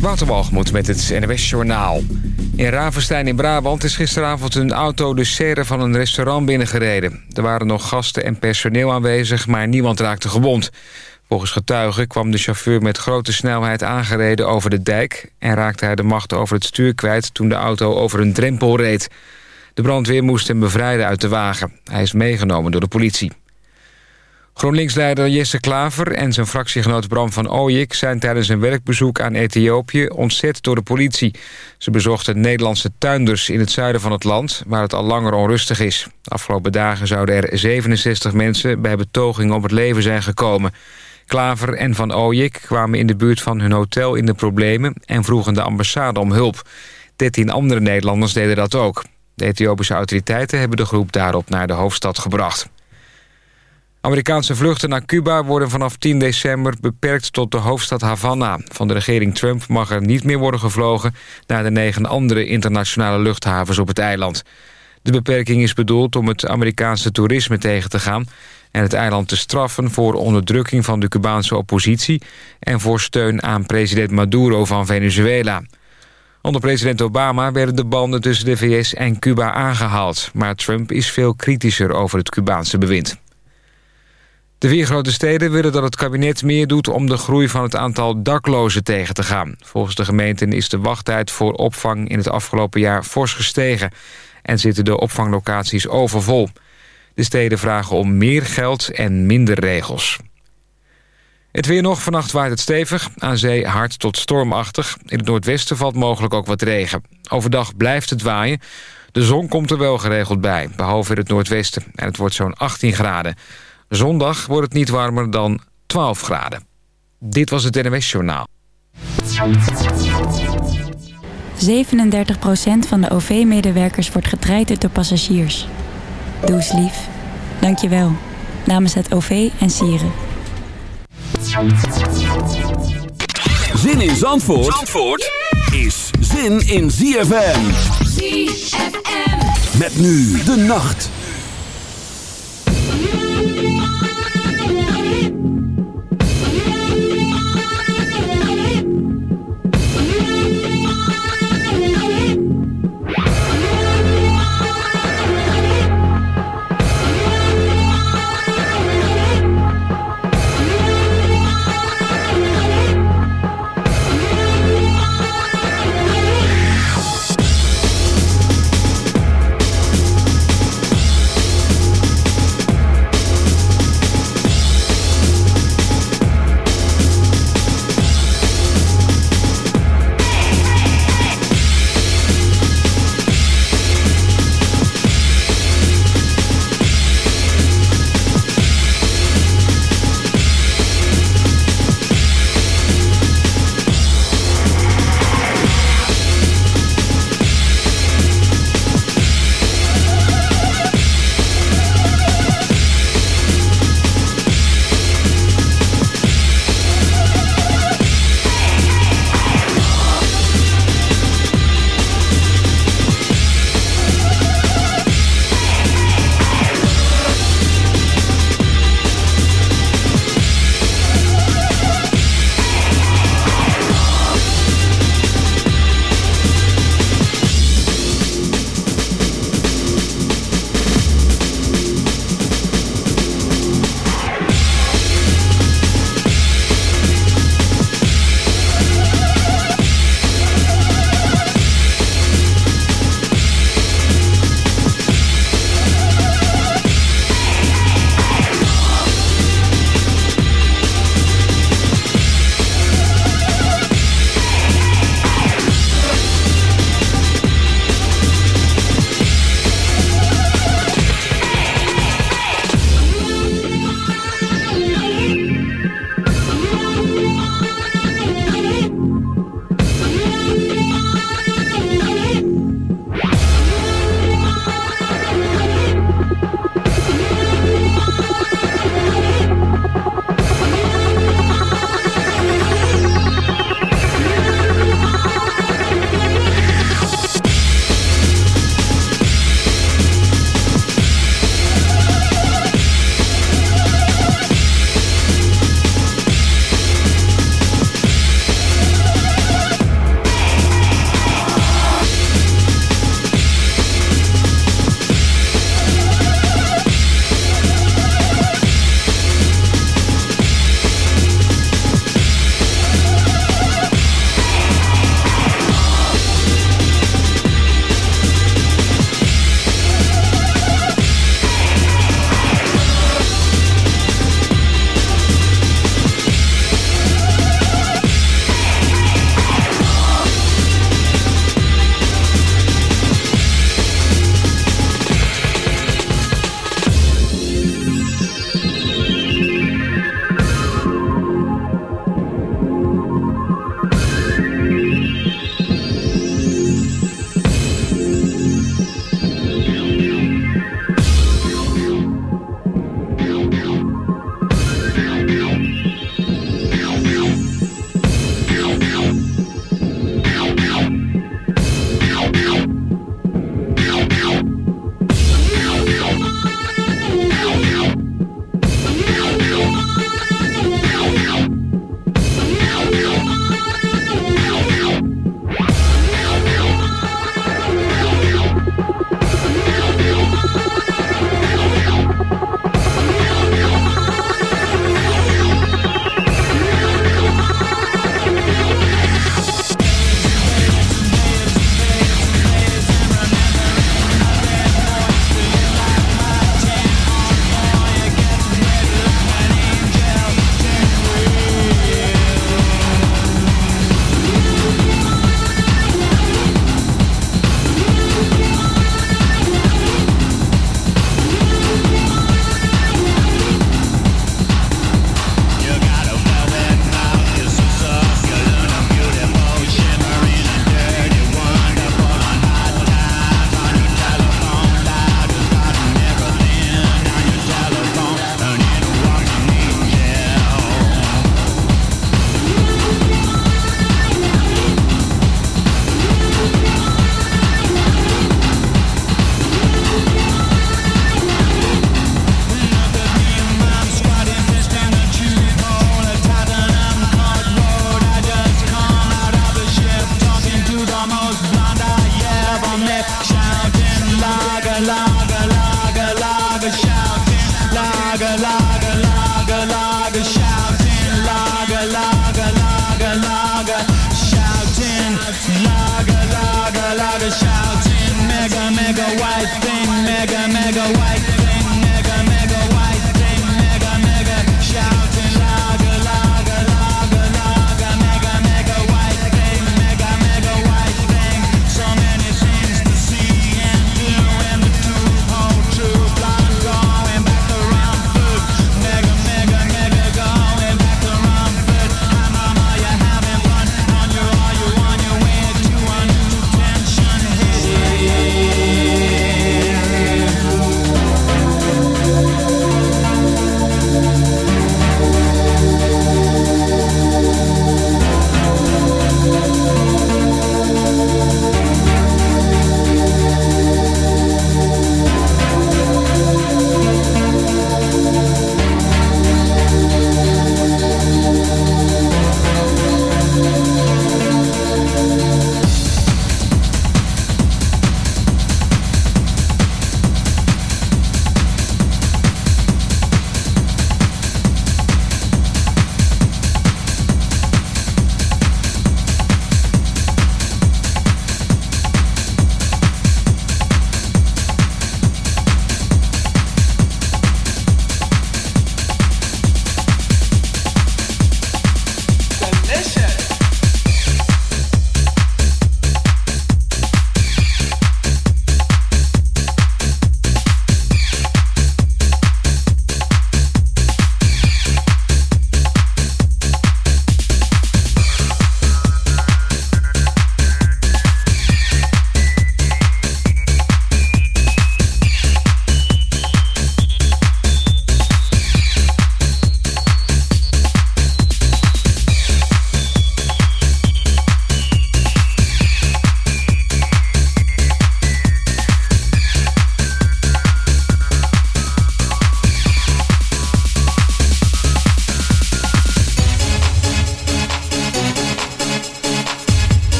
Waterwalgemoed met het NWS Journaal. In Ravenstein in Brabant is gisteravond een auto de serre van een restaurant binnengereden. Er waren nog gasten en personeel aanwezig, maar niemand raakte gewond. Volgens getuigen kwam de chauffeur met grote snelheid aangereden over de dijk... en raakte hij de macht over het stuur kwijt toen de auto over een drempel reed. De brandweer moest hem bevrijden uit de wagen. Hij is meegenomen door de politie. GroenLinks-leider Jesse Klaver en zijn fractiegenoot Bram van Ooyik... zijn tijdens een werkbezoek aan Ethiopië ontzet door de politie. Ze bezochten Nederlandse tuinders in het zuiden van het land... waar het al langer onrustig is. Afgelopen dagen zouden er 67 mensen bij betogingen op het leven zijn gekomen. Klaver en van Ooyik kwamen in de buurt van hun hotel in de problemen... en vroegen de ambassade om hulp. 13 andere Nederlanders deden dat ook. De Ethiopische autoriteiten hebben de groep daarop naar de hoofdstad gebracht. Amerikaanse vluchten naar Cuba worden vanaf 10 december beperkt tot de hoofdstad Havana. Van de regering Trump mag er niet meer worden gevlogen... naar de negen andere internationale luchthavens op het eiland. De beperking is bedoeld om het Amerikaanse toerisme tegen te gaan... en het eiland te straffen voor onderdrukking van de Cubaanse oppositie... en voor steun aan president Maduro van Venezuela. Onder president Obama werden de banden tussen de VS en Cuba aangehaald... maar Trump is veel kritischer over het Cubaanse bewind. De vier grote steden willen dat het kabinet meer doet om de groei van het aantal daklozen tegen te gaan. Volgens de gemeenten is de wachttijd voor opvang in het afgelopen jaar fors gestegen en zitten de opvanglocaties overvol. De steden vragen om meer geld en minder regels. Het weer nog, vannacht waait het stevig, aan zee hard tot stormachtig. In het noordwesten valt mogelijk ook wat regen. Overdag blijft het waaien. De zon komt er wel geregeld bij, behalve in het noordwesten. En het wordt zo'n 18 graden. Zondag wordt het niet warmer dan 12 graden. Dit was het NWS Journaal. 37% van de OV-medewerkers wordt getraind door passagiers. Doe eens lief. Dank je wel. Namens het OV en Sieren. Zin in Zandvoort, Zandvoort is zin in ZFM. ZFM. Met nu de nacht.